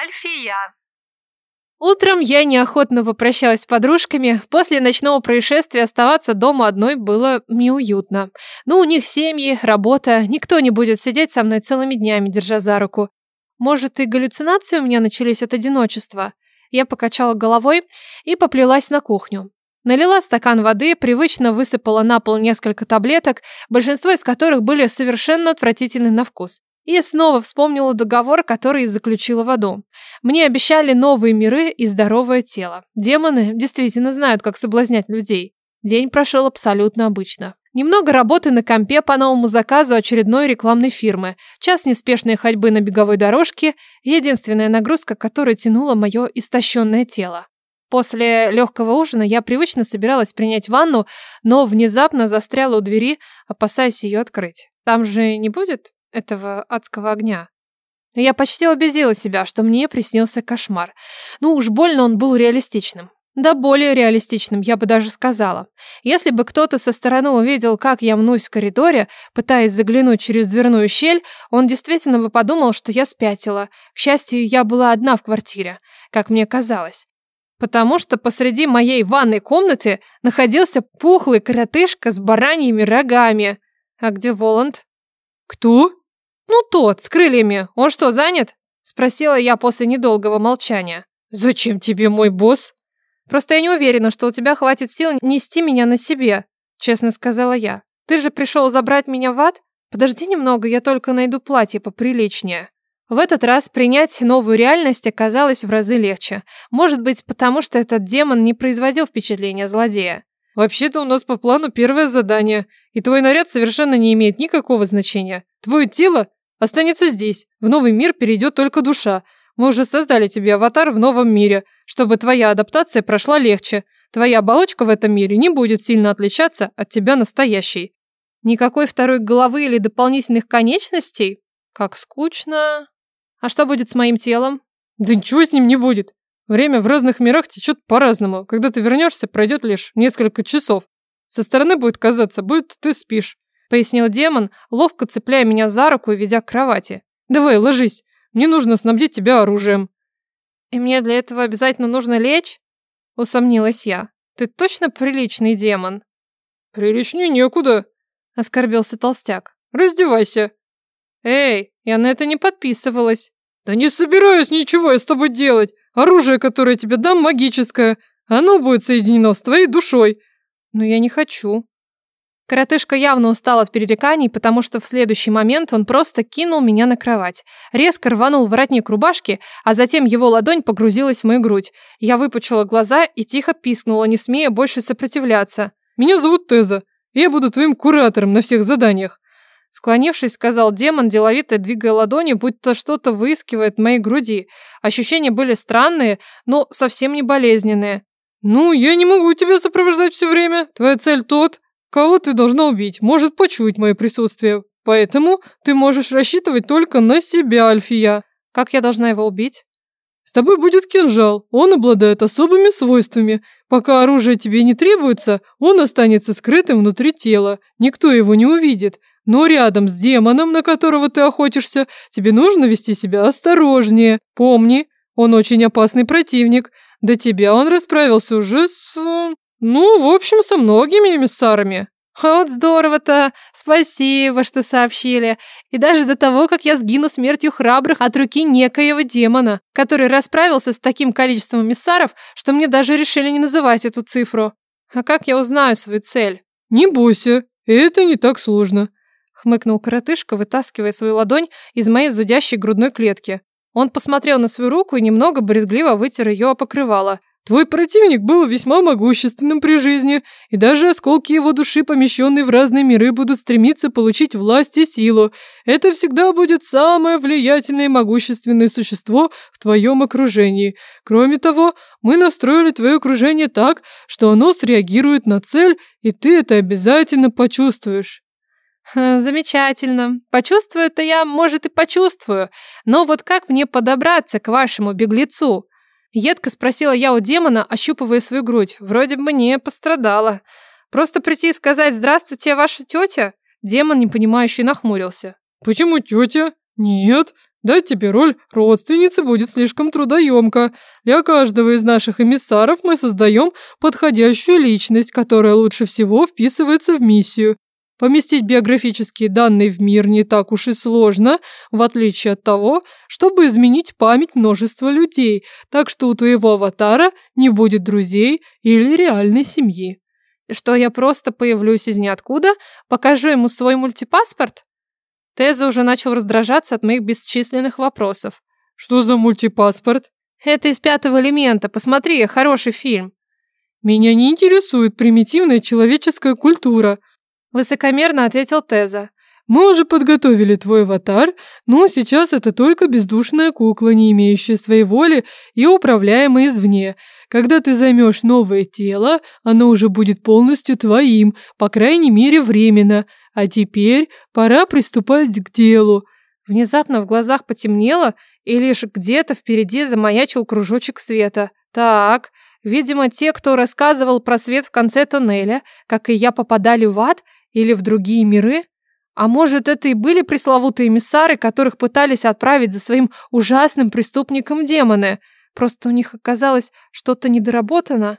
Альфия. Утром я неохотно попрощалась с подружками. После ночного происшествия оставаться дома одной было неуютно. Ну, у них семьи, работа. Никто не будет сидеть со мной целыми днями, держа за руку. Может, и галлюцинации у меня начались от одиночества? Я покачала головой и поплелась на кухню. Налила стакан воды, привычно высыпала на пол несколько таблеток, большинство из которых были совершенно отвратительны на вкус. И снова вспомнила договор, который заключила в аду. Мне обещали новые миры и здоровое тело. Демоны действительно знают, как соблазнять людей. День прошел абсолютно обычно. Немного работы на компе по новому заказу очередной рекламной фирмы. Час неспешной ходьбы на беговой дорожке. Единственная нагрузка, которая тянула мое истощенное тело. После легкого ужина я привычно собиралась принять ванну, но внезапно застряла у двери, опасаясь ее открыть. Там же не будет этого адского огня. Я почти убедила себя, что мне приснился кошмар. Ну уж больно он был реалистичным. Да более реалистичным, я бы даже сказала. Если бы кто-то со стороны увидел, как я мнусь в коридоре, пытаясь заглянуть через дверную щель, он действительно бы подумал, что я спятила. К счастью, я была одна в квартире, как мне казалось. Потому что посреди моей ванной комнаты находился пухлый коротышка с бараньими рогами. А где Воланд? Кто? «Ну тот, с крыльями. Он что, занят?» Спросила я после недолгого молчания. «Зачем тебе мой босс?» «Просто я не уверена, что у тебя хватит сил нести меня на себе», честно сказала я. «Ты же пришел забрать меня в ад? Подожди немного, я только найду платье поприличнее». В этот раз принять новую реальность оказалось в разы легче. Может быть, потому что этот демон не производил впечатления злодея. «Вообще-то у нас по плану первое задание, и твой наряд совершенно не имеет никакого значения. Твое тело Останется здесь. В новый мир перейдет только душа. Мы уже создали тебе аватар в новом мире, чтобы твоя адаптация прошла легче. Твоя оболочка в этом мире не будет сильно отличаться от тебя настоящей. Никакой второй головы или дополнительных конечностей? Как скучно. А что будет с моим телом? Да ничего с ним не будет. Время в разных мирах течет по-разному. Когда ты вернешься, пройдет лишь несколько часов. Со стороны будет казаться, будто ты спишь пояснил демон, ловко цепляя меня за руку и ведя к кровати. Давай, ложись. Мне нужно снабдить тебя оружием. И мне для этого обязательно нужно лечь? Усомнилась я. Ты точно приличный демон? Приличнее некуда, оскорбился толстяк. Раздевайся. Эй, я на это не подписывалась. Да не собираюсь ничего я с тобой делать. Оружие, которое тебе дам, магическое. Оно будет соединено с твоей душой. Но я не хочу. Коротышка явно устал от перереканий, потому что в следующий момент он просто кинул меня на кровать. Резко рванул воротник рубашки, а затем его ладонь погрузилась в мою грудь. Я выпучила глаза и тихо пискнула, не смея больше сопротивляться. «Меня зовут Теза. Я буду твоим куратором на всех заданиях». Склонившись, сказал демон, деловито двигая ладони, будто что-то выискивает в моей груди. Ощущения были странные, но совсем не болезненные. «Ну, я не могу тебя сопровождать все время. Твоя цель тот, Кого ты должна убить, может почуять мое присутствие. Поэтому ты можешь рассчитывать только на себя, Альфия. Как я должна его убить? С тобой будет кинжал. Он обладает особыми свойствами. Пока оружие тебе не требуется, он останется скрытым внутри тела. Никто его не увидит. Но рядом с демоном, на которого ты охотишься, тебе нужно вести себя осторожнее. Помни, он очень опасный противник. До тебя он расправился уже с... Ну, в общем, со многими эмиссарами. Вот здорово-то. Спасибо, что сообщили. И даже до того, как я сгину смертью храбрых от руки некоего демона, который расправился с таким количеством эмиссаров, что мне даже решили не называть эту цифру. А как я узнаю свою цель? Не бойся, это не так сложно. Хмыкнул коротышка, вытаскивая свою ладонь из моей зудящей грудной клетки. Он посмотрел на свою руку и немного брезгливо вытер ее о покрывало. Твой противник был весьма могущественным при жизни, и даже осколки его души, помещенные в разные миры, будут стремиться получить власть и силу. Это всегда будет самое влиятельное и могущественное существо в твоем окружении. Кроме того, мы настроили твое окружение так, что оно среагирует на цель, и ты это обязательно почувствуешь. Замечательно. Почувствую-то я, может, и почувствую. Но вот как мне подобраться к вашему беглецу? Едко спросила я у демона, ощупывая свою грудь. Вроде бы не пострадала. Просто прийти и сказать «Здравствуйте, ваша тетя?» Демон, непонимающий, нахмурился. «Почему тетя? Нет, Дать тебе роль родственницы будет слишком трудоемко. Для каждого из наших эмиссаров мы создаем подходящую личность, которая лучше всего вписывается в миссию. Поместить биографические данные в мир не так уж и сложно, в отличие от того, чтобы изменить память множества людей, так что у твоего аватара не будет друзей или реальной семьи. Что я просто появлюсь из ниоткуда, покажу ему свой мультипаспорт? Теза уже начал раздражаться от моих бесчисленных вопросов. Что за мультипаспорт? Это из пятого элемента. Посмотри, хороший фильм. Меня не интересует примитивная человеческая культура. Высокомерно ответил Теза. Мы уже подготовили твой аватар, но сейчас это только бездушная кукла, не имеющая своей воли и управляемая извне. Когда ты займешь новое тело, оно уже будет полностью твоим, по крайней мере временно. А теперь пора приступать к делу. Внезапно в глазах потемнело, и лишь где-то впереди замаячил кружочек света. Так, видимо, те, кто рассказывал про свет в конце тоннеля, как и я, попадали в ад или в другие миры. А может, это и были пресловутые эмиссары, которых пытались отправить за своим ужасным преступником демоны. Просто у них оказалось что-то недоработано.